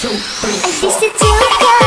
I used to do it.